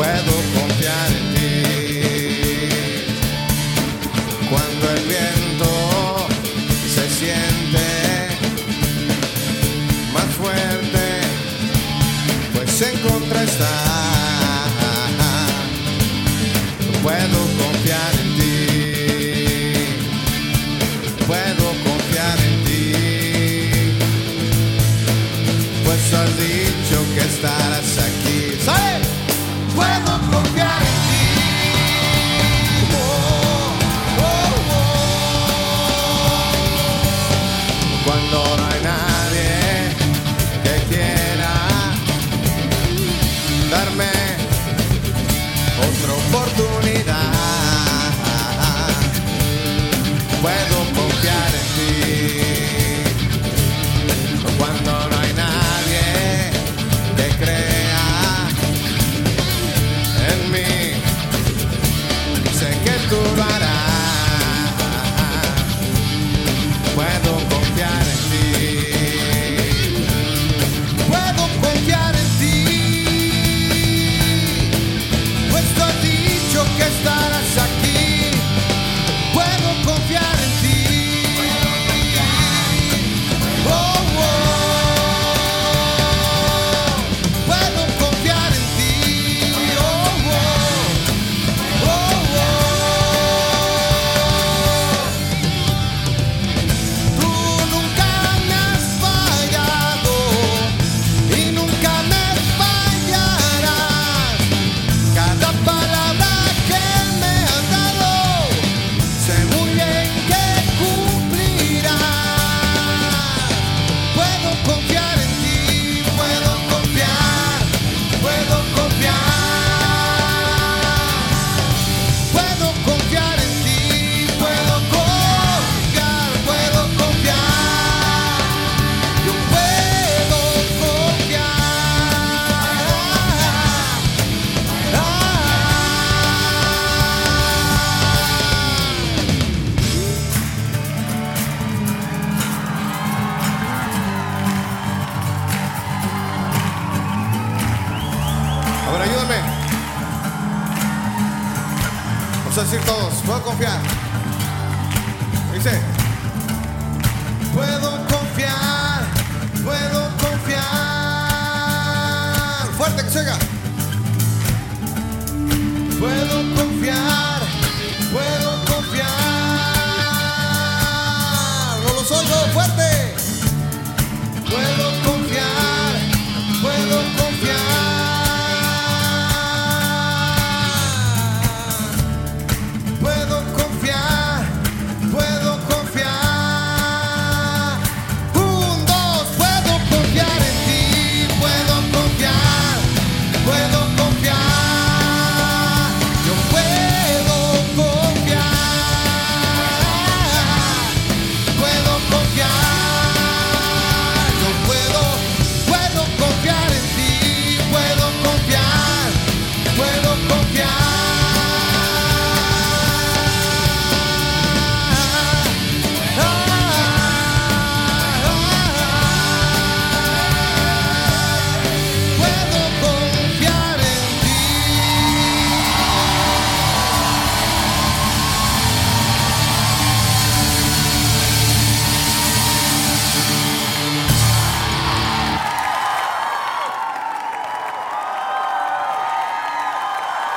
puedo confiar en ti. Cuando el viento se siente más fuerte, pues en contra está. Puedo confiar en ti. Puedo confiar en ti. Pues has dicho que estarás aquí. Vamos a decir todos, puedo confiar. Dice, puedo